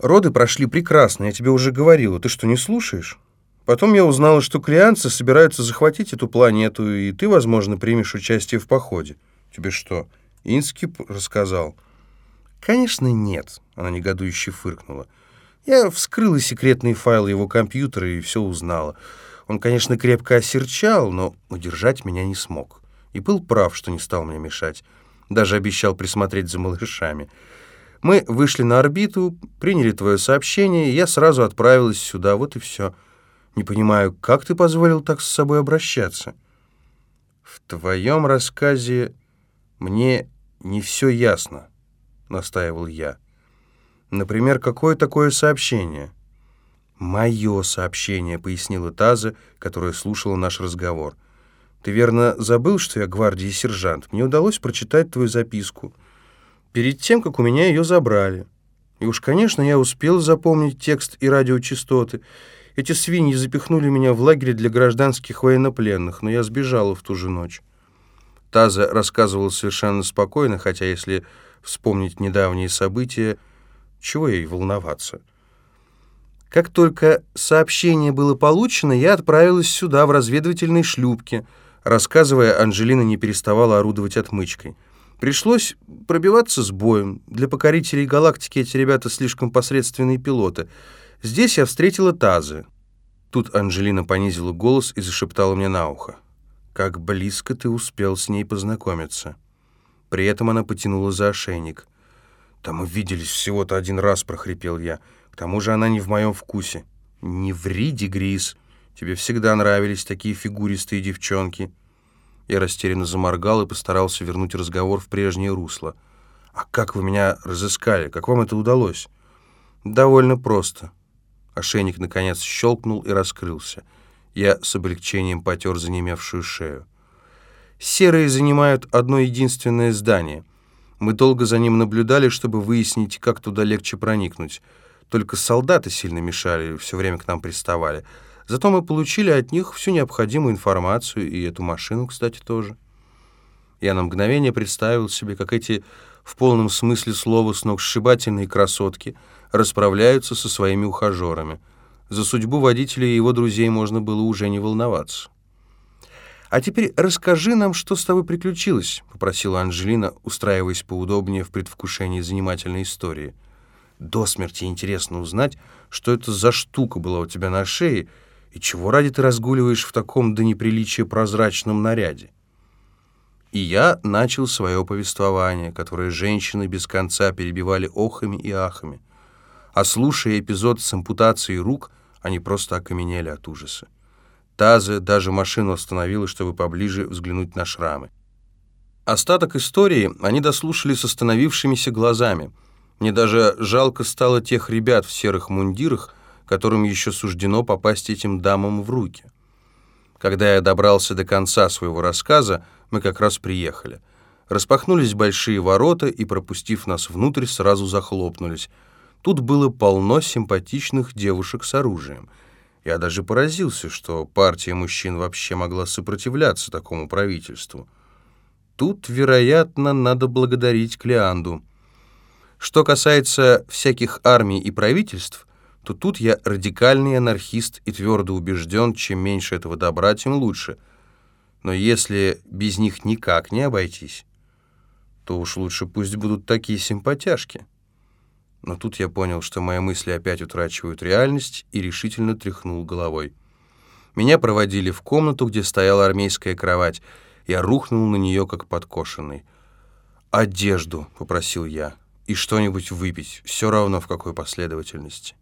Роды прошли прекрасно, я тебе уже говорила. Ты что, не слушаешь? Потом я узнала, что клианцы собираются захватить эту планету, и ты, возможно, примешь участие в походе. Тебе что, Инскип рассказал? Конечно, нет, она негодующе фыркнула. Я вскрыла секретные файлы его компьютера и все узнала. Он, конечно, крепко осерчал, но удержать меня не смог. И был прав, что не стал мне мешать. Даже обещал присмотреть за малышами. Мы вышли на орбиту, приняли твое сообщение, я сразу отправилась сюда, вот и все. Не понимаю, как ты позволил так с собой обращаться? В твоем рассказе мне не все ясно, настаивал я. Например, какое такое сообщение? Мое сообщение, пояснила Таза, которая слушала наш разговор. Ты верно забыл, что я гвардии сержант? Мне удалось прочитать твою записку перед тем, как у меня ее забрали. И уж, конечно, я успел запомнить текст и радиочастоты, эти свиньи запихнули меня в лагерь для гражданских военнопленных, но я сбежала в ту же ночь. Таза рассказывал совершенно спокойно, хотя если вспомнить недавние события, чего ей волноваться. Как только сообщение было получено, я отправилась сюда, в разведывательной шлюпке. Рассказывая, Анжелина не переставала орудовать отмычкой. Пришлось пробиваться с боем. Для покорителей галактики эти ребята слишком посредственные пилоты — Здесь я встретила Тазы. Тут Анжелина понизила голос и зашептала мне на ухо. «Как близко ты успел с ней познакомиться». При этом она потянула за ошейник. «Там мы виделись всего-то один раз», — прохрипел я. «К тому же она не в моем вкусе». «Не ври, Дегрис. Тебе всегда нравились такие фигуристые девчонки». Я растерянно заморгал и постарался вернуть разговор в прежнее русло. «А как вы меня разыскали? Как вам это удалось?» «Довольно просто. Ошейник, наконец, щелкнул и раскрылся. Я с облегчением потер занемевшую шею. Серые занимают одно единственное здание. Мы долго за ним наблюдали, чтобы выяснить, как туда легче проникнуть. Только солдаты сильно мешали, все время к нам приставали. Зато мы получили от них всю необходимую информацию, и эту машину, кстати, тоже. Я на мгновение представил себе, как эти в полном смысле слова сногсшибательные красотки — расправляются со своими ухажерами. За судьбу водителя и его друзей можно было уже не волноваться. «А теперь расскажи нам, что с тобой приключилось», — попросила Анжелина, устраиваясь поудобнее в предвкушении занимательной истории. «До смерти интересно узнать, что это за штука была у тебя на шее и чего ради ты разгуливаешь в таком до неприличия прозрачном наряде». И я начал свое повествование, которое женщины без конца перебивали охами и ахами а слушая эпизод с ампутацией рук, они просто окаменели от ужаса. Тазы даже машину остановила, чтобы поближе взглянуть на шрамы. Остаток истории они дослушали с остановившимися глазами. Мне даже жалко стало тех ребят в серых мундирах, которым еще суждено попасть этим дамам в руки. Когда я добрался до конца своего рассказа, мы как раз приехали. Распахнулись большие ворота и, пропустив нас внутрь, сразу захлопнулись — Тут было полно симпатичных девушек с оружием. Я даже поразился, что партия мужчин вообще могла сопротивляться такому правительству. Тут, вероятно, надо благодарить Клеанду. Что касается всяких армий и правительств, то тут я радикальный анархист и твердо убежден, чем меньше этого добра, тем лучше. Но если без них никак не обойтись, то уж лучше пусть будут такие симпатяшки». Но тут я понял, что мои мысли опять утрачивают реальность, и решительно тряхнул головой. Меня проводили в комнату, где стояла армейская кровать. Я рухнул на нее, как подкошенный. «Одежду», — попросил я, — «и что-нибудь выпить, все равно в какой последовательности».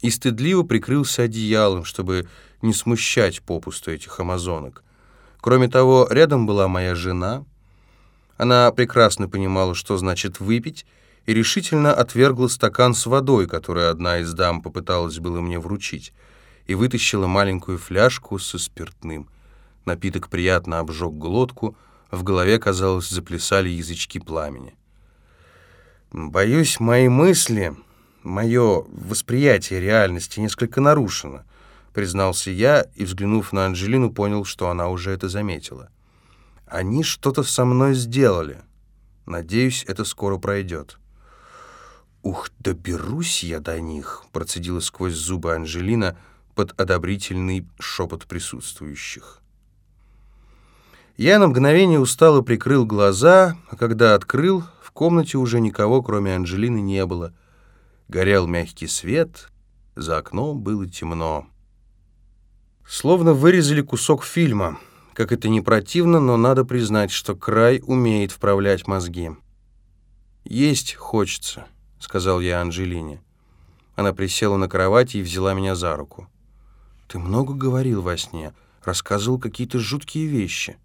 И стыдливо прикрылся одеялом, чтобы не смущать попусту этих амазонок. Кроме того, рядом была моя жена. Она прекрасно понимала, что значит «выпить», и решительно отвергла стакан с водой, который одна из дам попыталась было мне вручить, и вытащила маленькую фляжку со спиртным. Напиток приятно обжег глотку, в голове, казалось, заплясали язычки пламени. «Боюсь, мои мысли, мое восприятие реальности несколько нарушено», признался я и, взглянув на Анжелину, понял, что она уже это заметила. «Они что-то со мной сделали. Надеюсь, это скоро пройдет». «Ух, доберусь я до них!» — процедила сквозь зубы Анжелина под одобрительный шепот присутствующих. Я на мгновение устало прикрыл глаза, а когда открыл, в комнате уже никого, кроме Анжелины, не было. Горел мягкий свет, за окном было темно. Словно вырезали кусок фильма. Как это не противно, но надо признать, что край умеет вправлять мозги. «Есть хочется», — сказал я Анжелине. Она присела на кровати и взяла меня за руку. «Ты много говорил во сне, рассказывал какие-то жуткие вещи».